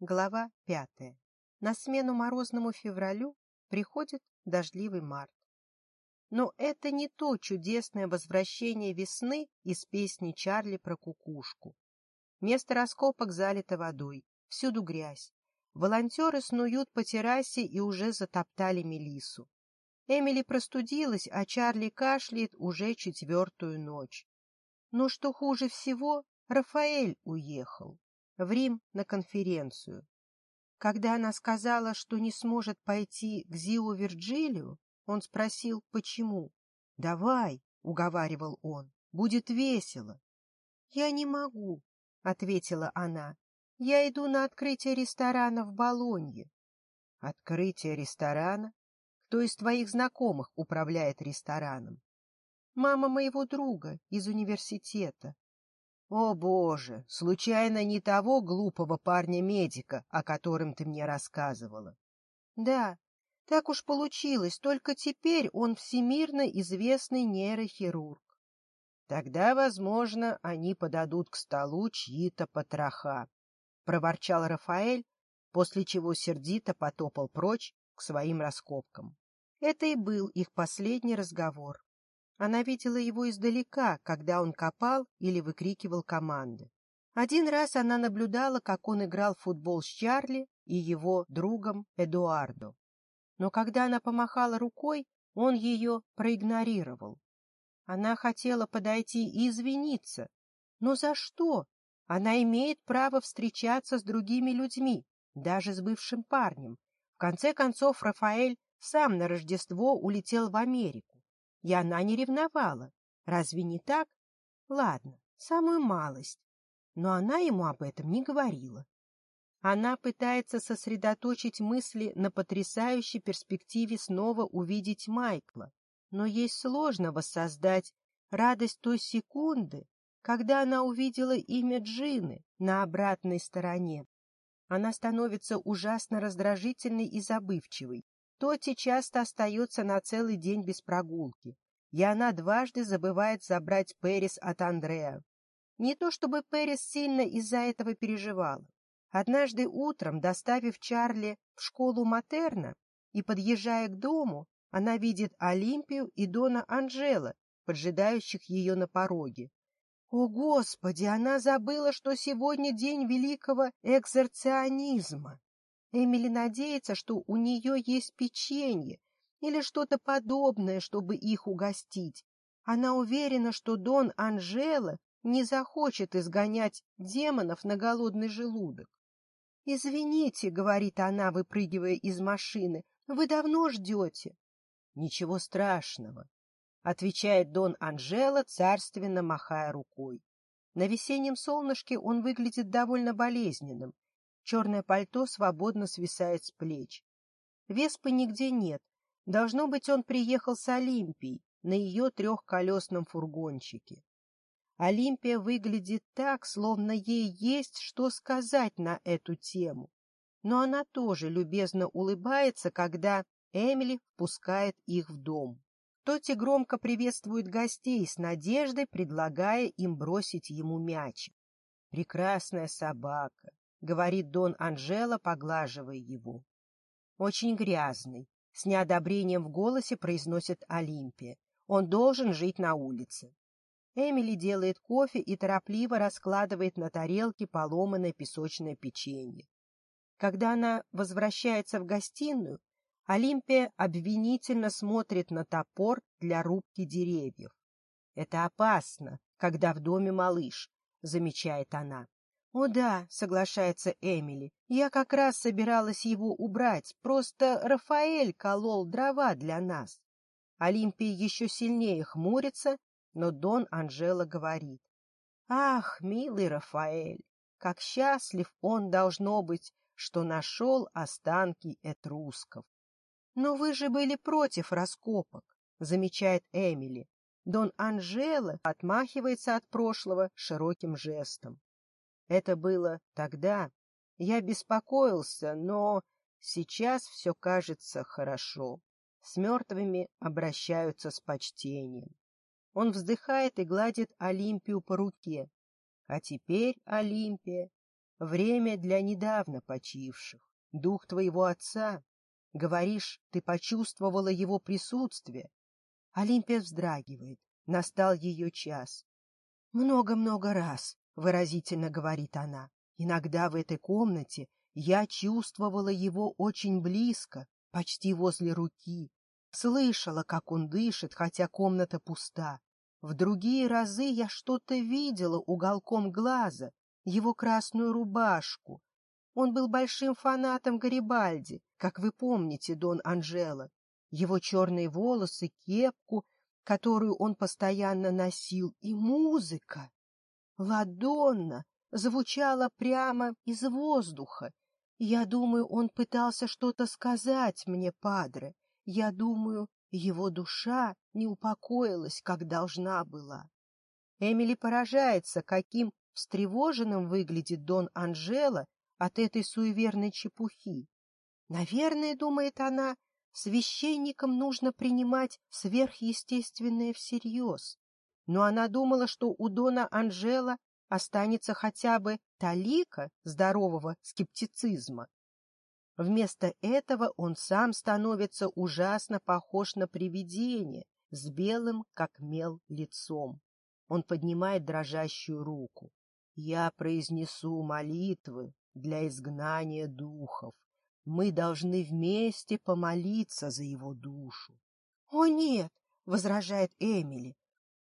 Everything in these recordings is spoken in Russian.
Глава пятая. На смену морозному февралю приходит дождливый март. Но это не то чудесное возвращение весны из песни Чарли про кукушку. Место раскопок залито водой, всюду грязь. Волонтеры снуют по террасе и уже затоптали мелису. Эмили простудилась, а Чарли кашляет уже четвертую ночь. Но что хуже всего, Рафаэль уехал в Рим на конференцию. Когда она сказала, что не сможет пойти к Зилу Вирджилию, он спросил, почему. «Давай», — уговаривал он, — «будет весело». «Я не могу», — ответила она. «Я иду на открытие ресторана в Болонье». «Открытие ресторана? Кто из твоих знакомых управляет рестораном?» «Мама моего друга из университета», о, Боже, случайно не того глупого парня-медика, о котором ты мне рассказывала? Да, так уж получилось, только теперь он всемирно известный нейрохирург. Тогда, возможно, они подадут к столу чьи-то потроха, — проворчал Рафаэль, после чего сердито потопал прочь к своим раскопкам. Это и был их последний разговор. Она видела его издалека, когда он копал или выкрикивал команды. Один раз она наблюдала, как он играл в футбол с Чарли и его другом Эдуардо. Но когда она помахала рукой, он ее проигнорировал. Она хотела подойти и извиниться. Но за что? Она имеет право встречаться с другими людьми, даже с бывшим парнем. В конце концов, Рафаэль сам на Рождество улетел в Америку. И она не ревновала. Разве не так? Ладно, самую малость. Но она ему об этом не говорила. Она пытается сосредоточить мысли на потрясающей перспективе снова увидеть Майкла, но ей сложно воссоздать радость той секунды, когда она увидела имя Джины на обратной стороне. Она становится ужасно раздражительной и забывчивой, Тоти часто остается на целый день без прогулки, и она дважды забывает забрать Перис от Андрея. Не то чтобы Перис сильно из-за этого переживала. Однажды утром, доставив Чарли в школу Матерна и подъезжая к дому, она видит Олимпию и Дона Анжела, поджидающих ее на пороге. О, Господи, она забыла, что сегодня день великого экзорционизма. Эмили надеется, что у нее есть печенье или что-то подобное, чтобы их угостить. Она уверена, что Дон Анжела не захочет изгонять демонов на голодный желудок. «Извините», — говорит она, выпрыгивая из машины, — «вы давно ждете?» «Ничего страшного», — отвечает Дон Анжела, царственно махая рукой. На весеннем солнышке он выглядит довольно болезненным, Черное пальто свободно свисает с плеч. Веспы нигде нет. Должно быть, он приехал с Олимпией на ее трехколесном фургончике. Олимпия выглядит так, словно ей есть что сказать на эту тему. Но она тоже любезно улыбается, когда Эмили впускает их в дом. Тоти громко приветствует гостей с надеждой, предлагая им бросить ему мяч. Прекрасная собака, — говорит Дон Анжела, поглаживая его. «Очень грязный», — с неодобрением в голосе произносит Олимпия. «Он должен жить на улице». Эмили делает кофе и торопливо раскладывает на тарелке поломанное песочное печенье. Когда она возвращается в гостиную, Олимпия обвинительно смотрит на топор для рубки деревьев. «Это опасно, когда в доме малыш», — замечает она. «О да», — соглашается Эмили, — «я как раз собиралась его убрать, просто Рафаэль колол дрова для нас». Олимпия еще сильнее хмурится, но Дон Анжела говорит. «Ах, милый Рафаэль, как счастлив он должно быть, что нашел останки этрусков!» «Но вы же были против раскопок», — замечает Эмили. Дон Анжела отмахивается от прошлого широким жестом. Это было тогда. Я беспокоился, но сейчас все кажется хорошо. С мертвыми обращаются с почтением. Он вздыхает и гладит Олимпию по руке. А теперь, Олимпия, время для недавно почивших, дух твоего отца. Говоришь, ты почувствовала его присутствие. Олимпия вздрагивает. Настал ее час. Много-много раз — выразительно говорит она. «Иногда в этой комнате я чувствовала его очень близко, почти возле руки. Слышала, как он дышит, хотя комната пуста. В другие разы я что-то видела уголком глаза, его красную рубашку. Он был большим фанатом Гарибальди, как вы помните, Дон Анжела. Его черные волосы, кепку, которую он постоянно носил, и музыка. «Ладонна» звучало прямо из воздуха. Я думаю, он пытался что-то сказать мне, падре. Я думаю, его душа не упокоилась, как должна была. Эмили поражается, каким встревоженным выглядит Дон Анжела от этой суеверной чепухи. Наверное, думает она, священникам нужно принимать сверхъестественное всерьез но она думала, что у Дона Анжела останется хотя бы талика здорового скептицизма. Вместо этого он сам становится ужасно похож на привидение с белым, как мел, лицом. Он поднимает дрожащую руку. «Я произнесу молитвы для изгнания духов. Мы должны вместе помолиться за его душу». «О, нет!» — возражает Эмили.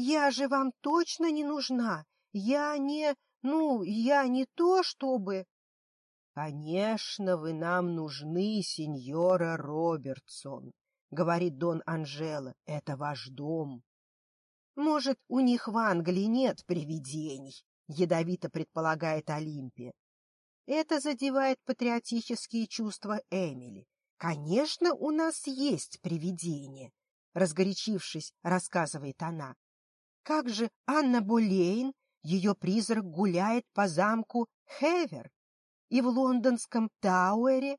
Я же вам точно не нужна. Я не... ну, я не то чтобы... «Конечно, вы нам нужны, сеньора Робертсон», — говорит Дон Анжела, — «это ваш дом». «Может, у них в Англии нет привидений», — ядовито предполагает Олимпия. Это задевает патриотические чувства Эмили. «Конечно, у нас есть привидения», — разгорячившись, рассказывает она как же Анна Болейн, ее призрак гуляет по замку Хевер и в лондонском Тауэре.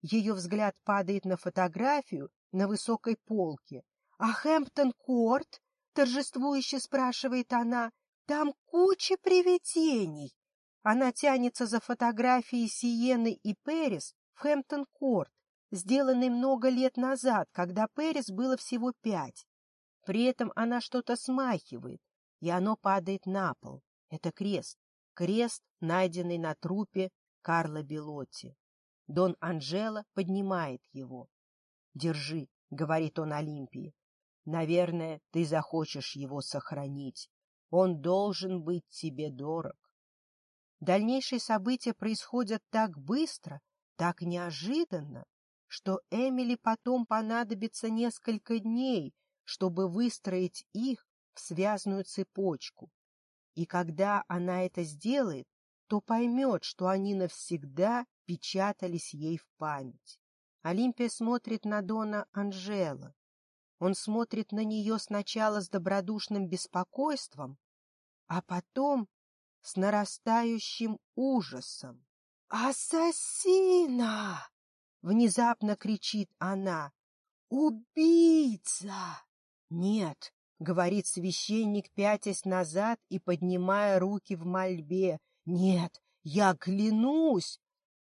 Ее взгляд падает на фотографию на высокой полке. А Хэмптон-Корт, торжествующе спрашивает она, там куча привидений. Она тянется за фотографией Сиены и Перес в Хэмптон-Корт, сделанной много лет назад, когда Перес было всего пять. При этом она что-то смахивает, и оно падает на пол. Это крест. Крест, найденный на трупе Карла Белотти. Дон Анжела поднимает его. «Держи», — говорит он Олимпии. «Наверное, ты захочешь его сохранить. Он должен быть тебе дорог». Дальнейшие события происходят так быстро, так неожиданно, что Эмили потом понадобится несколько дней, чтобы выстроить их в связную цепочку. И когда она это сделает, то поймет, что они навсегда печатались ей в память. Олимпия смотрит на Дона Анжела. Он смотрит на нее сначала с добродушным беспокойством, а потом с нарастающим ужасом. «Ассасина!» — внезапно кричит она. «Убийца!» «Нет», — говорит священник, пятясь назад и поднимая руки в мольбе. «Нет, я клянусь!»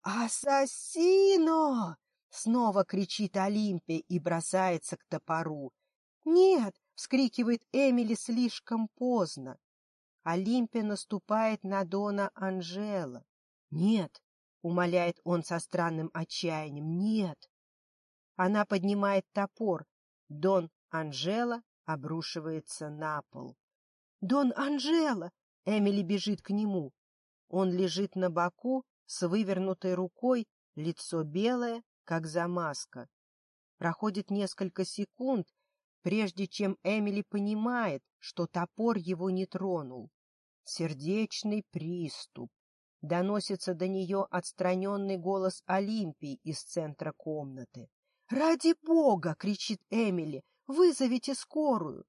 «Ассасино!» — снова кричит Олимпия и бросается к топору. «Нет!» — вскрикивает Эмили слишком поздно. Олимпия наступает на Дона Анжела. «Нет!» — умоляет он со странным отчаянием. «Нет!» Она поднимает топор. Дон Анжела обрушивается на пол. «Дон Анжела!» Эмили бежит к нему. Он лежит на боку с вывернутой рукой, лицо белое, как замазка. Проходит несколько секунд, прежде чем Эмили понимает, что топор его не тронул. Сердечный приступ. Доносится до нее отстраненный голос Олимпии из центра комнаты. «Ради бога!» — кричит Эмили. Вызовите скорую!»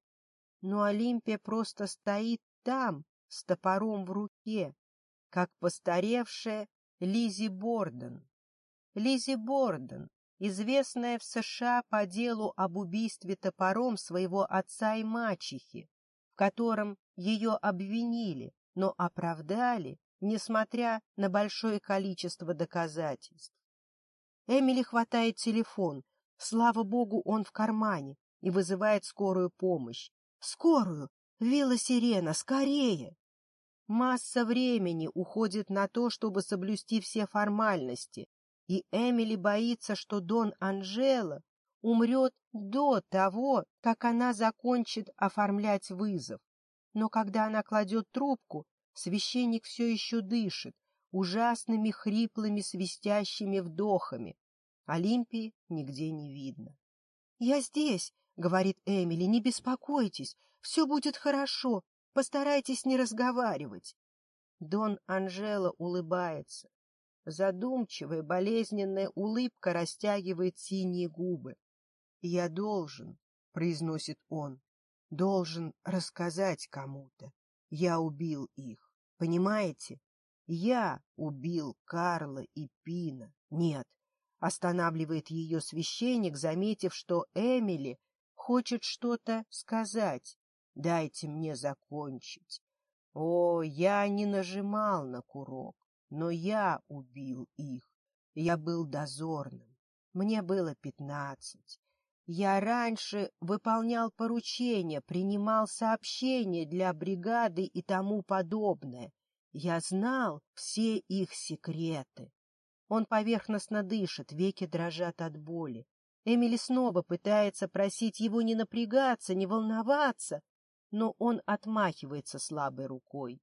Но Олимпия просто стоит там, с топором в руке, как постаревшая Лизи Борден. Лизи Борден, известная в США по делу об убийстве топором своего отца и мачехи, в котором ее обвинили, но оправдали, несмотря на большое количество доказательств. Эмили хватает телефон. Слава богу, он в кармане и вызывает скорую помощь. «Скорую! Велосирена! Скорее!» Масса времени уходит на то, чтобы соблюсти все формальности, и Эмили боится, что Дон Анжела умрет до того, как она закончит оформлять вызов. Но когда она кладет трубку, священник все еще дышит ужасными хриплыми свистящими вдохами. Олимпии нигде не видно. — Я здесь! говорит Эмили, — не беспокойтесь, все будет хорошо, постарайтесь не разговаривать. Дон Анжела улыбается. Задумчивая, болезненная улыбка растягивает синие губы. «Я должен», — произносит он, — «должен рассказать кому-то. Я убил их, понимаете? Я убил Карла и Пина. Нет». Останавливает ее священник, заметив, что Эмили хочет что-то сказать. Дайте мне закончить. О, я не нажимал на курок, но я убил их. Я был дозорным. Мне было пятнадцать. Я раньше выполнял поручения, принимал сообщения для бригады и тому подобное. Я знал все их секреты. Он поверхностно дышит, веки дрожат от боли. Эмили снова пытается просить его не напрягаться, не волноваться, но он отмахивается слабой рукой.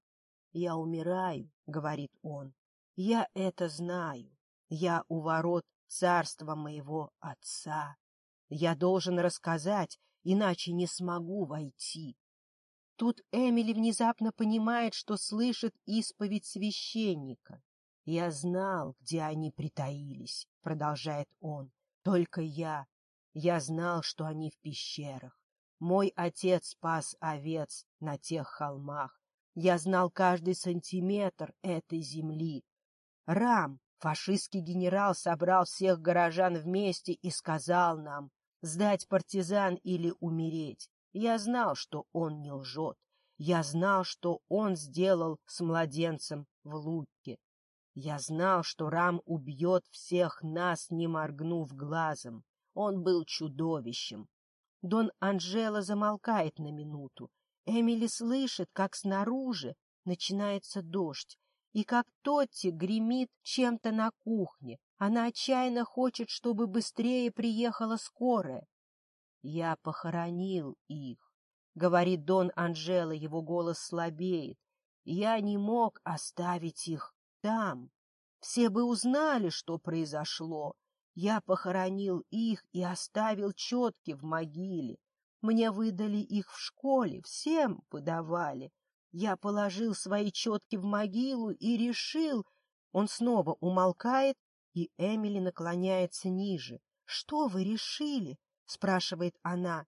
«Я умираю», — говорит он. «Я это знаю. Я у ворот царства моего отца. Я должен рассказать, иначе не смогу войти». Тут Эмили внезапно понимает, что слышит исповедь священника. «Я знал, где они притаились», — продолжает он. Только я. Я знал, что они в пещерах. Мой отец спас овец на тех холмах. Я знал каждый сантиметр этой земли. Рам, фашистский генерал, собрал всех горожан вместе и сказал нам сдать партизан или умереть. Я знал, что он не лжет. Я знал, что он сделал с младенцем в Лукке. Я знал, что Рам убьет всех нас, не моргнув глазом. Он был чудовищем. Дон Анжела замолкает на минуту. Эмили слышит, как снаружи начинается дождь, и как Тотти гремит чем-то на кухне. Она отчаянно хочет, чтобы быстрее приехала скорая. «Я похоронил их», — говорит Дон Анжела, его голос слабеет. «Я не мог оставить их там. Все бы узнали, что произошло. Я похоронил их и оставил четки в могиле. Мне выдали их в школе, всем подавали. Я положил свои четки в могилу и решил... Он снова умолкает, и Эмили наклоняется ниже. — Что вы решили? — спрашивает она.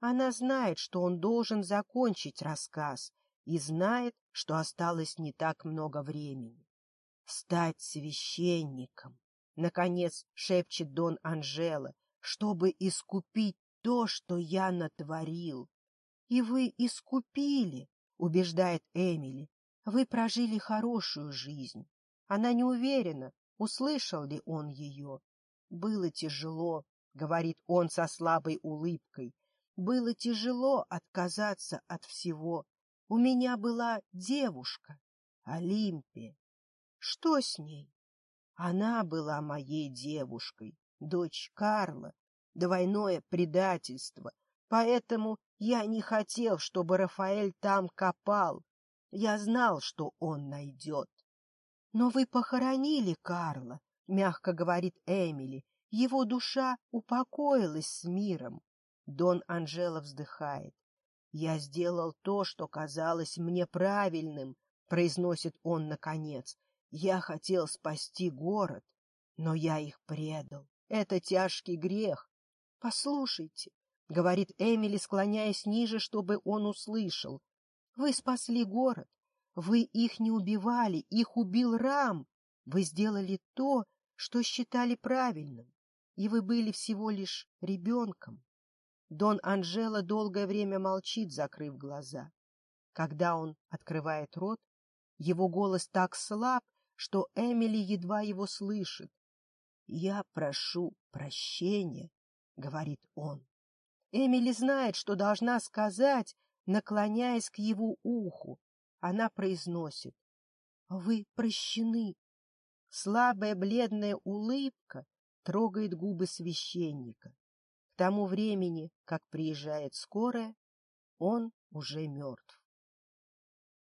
Она знает, что он должен закончить рассказ, и знает, что осталось не так много времени стать священником, — наконец шепчет Дон Анжела, — чтобы искупить то, что я натворил. — И вы искупили, — убеждает Эмили. — Вы прожили хорошую жизнь. Она не уверена, услышал ли он ее. — Было тяжело, — говорит он со слабой улыбкой. — Было тяжело отказаться от всего. У меня была девушка, Олимпия. Что с ней? Она была моей девушкой, дочь Карла, двойное предательство, поэтому я не хотел, чтобы Рафаэль там копал. Я знал, что он найдет. — Но вы похоронили Карла, — мягко говорит Эмили. Его душа упокоилась с миром. Дон Анжела вздыхает. — Я сделал то, что казалось мне правильным, — произносит он наконец. Я хотел спасти город, но я их предал. Это тяжкий грех. — Послушайте, — говорит Эмили, склоняясь ниже, чтобы он услышал. — Вы спасли город. Вы их не убивали, их убил Рам. Вы сделали то, что считали правильным, и вы были всего лишь ребенком. Дон Анжела долгое время молчит, закрыв глаза. Когда он открывает рот, его голос так слаб, что Эмили едва его слышит. «Я прошу прощения», — говорит он. Эмили знает, что должна сказать, наклоняясь к его уху. Она произносит. «Вы прощены». Слабая бледная улыбка трогает губы священника. К тому времени, как приезжает скорая, он уже мертв.